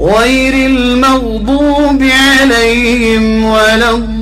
غير المغضوب عليهم ولا الضالين.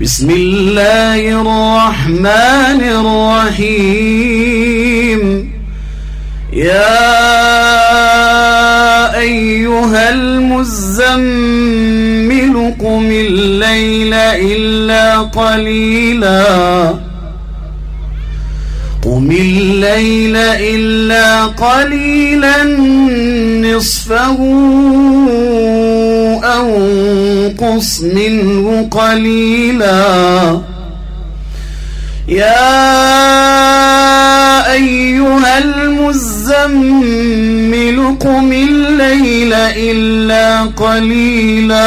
بسم الله الرحمن الرحيم. يا أيها المزمل إلا قليلا. قم الليل إلا قليلا نصفه أو انقص منه قليلا. يا أيها المزمل قم الليل إلا قليلا.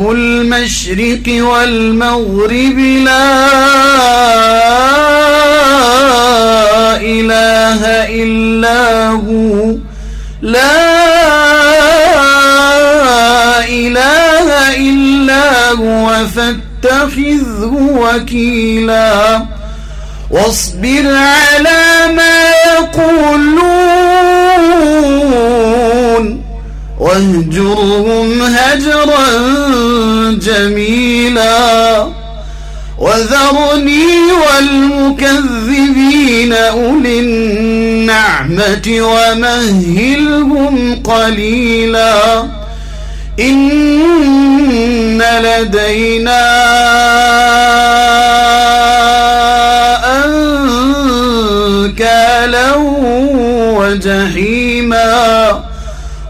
المشرق والمغرب لا إله إلا هو. لا إله إلا هو فاتخذه وكيلا. واصبر على واهجرهم هجرا جميلا. وذرني والمكذبين أولي النعمة ومهلهم قليلا. إن لدينا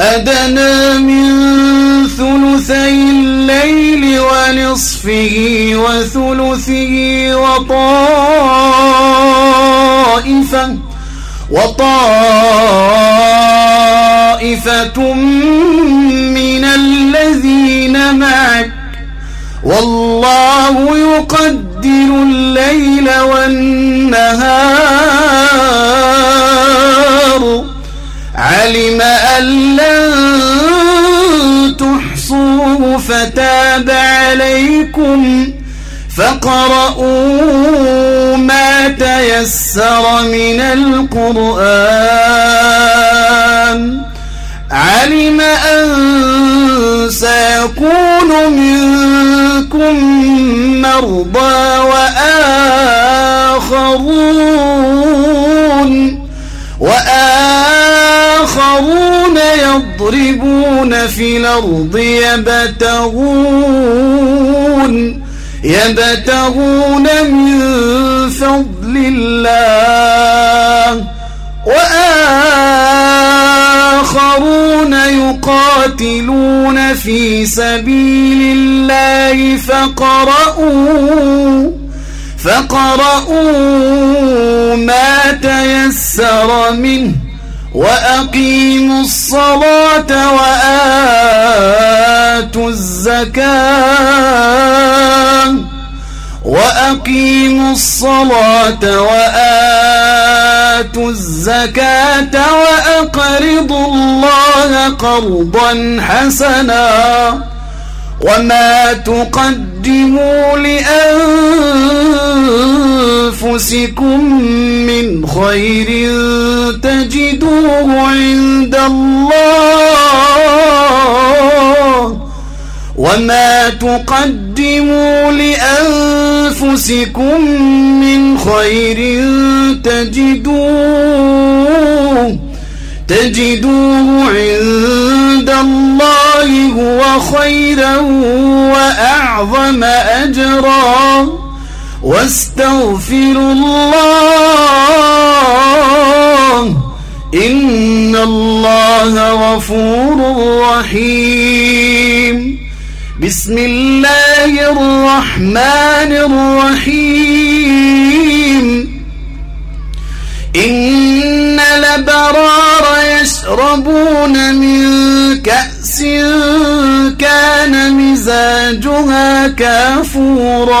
أدنى من ثلثي الليل ونصفه وثلثه وطائفة وطائفة من الذين معك. والله يقدر الليل والنهار. علم أن لن تحصوه فتاب عليكم فقرؤوا ما تيسر من القرآن علم أن سيكون منكم مرضى وآخرون وآخرون يضربون في الأرض يبتغون يبتغون من فضل الله وآخرون يقاتلون في سبيل الله فقرؤوا فقرؤوا ما تيسر منه وأقيموا الصلاة وآتوا الزكاة وأقيموا الصلاة وآتوا الزكاة وأقرضوا الله قرضا حسنا وما تقدموا لأنفسكم من خير تجدوه عند الله وما تقدموا لأنفسكم من خير تجدوه تجدوه عند الله هو خيرا وأعظم أجرا واستغفروا الله إن الله غفور رحيم. بسم الله الرحمن الرحيم. إن الأبرار يشربون من كأس كان مزاجها كافورا.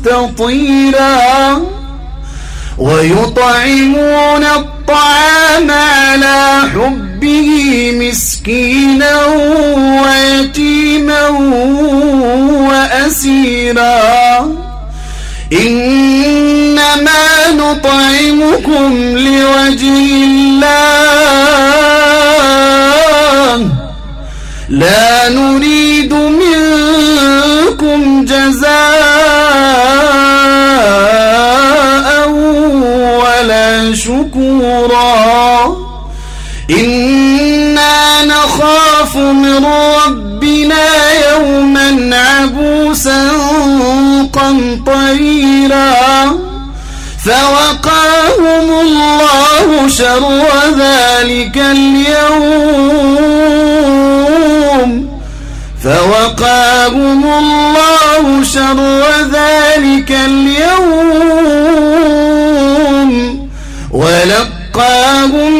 مستطيرا ويطعمون الطعام على حبه مسكينا ويتيما وأسيرا. إنما نطعمكم لوجه الله. لا نريد نخاف من ربنا يوما عبوسا قمطريرا فوقاهم الله شر ذلك اليوم فوقاهم الله شر ذلك اليوم ولقاهم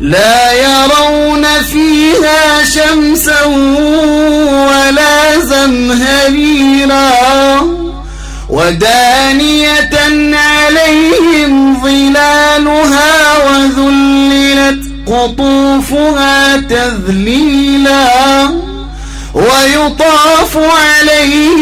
لا يرون فيها شمسا ولا زمهريرا ودانية عليهم ظلالها وذللت قطوفها تذليلا ويطاف عليهم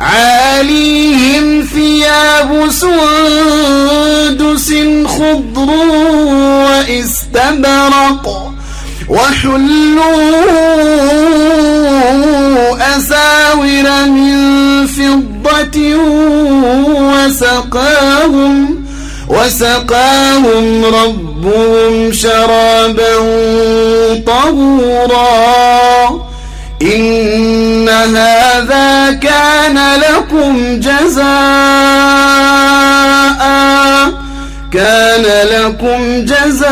عاليهم ثياب سندس خضر واستبرق وحلوا أساور من فضة وسقاهم وسقاهم ربهم شرابا طهورا كان لكم جزاء كان لكم جزاء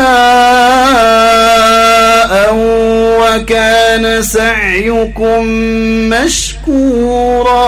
وكان سعيكم مشكورا.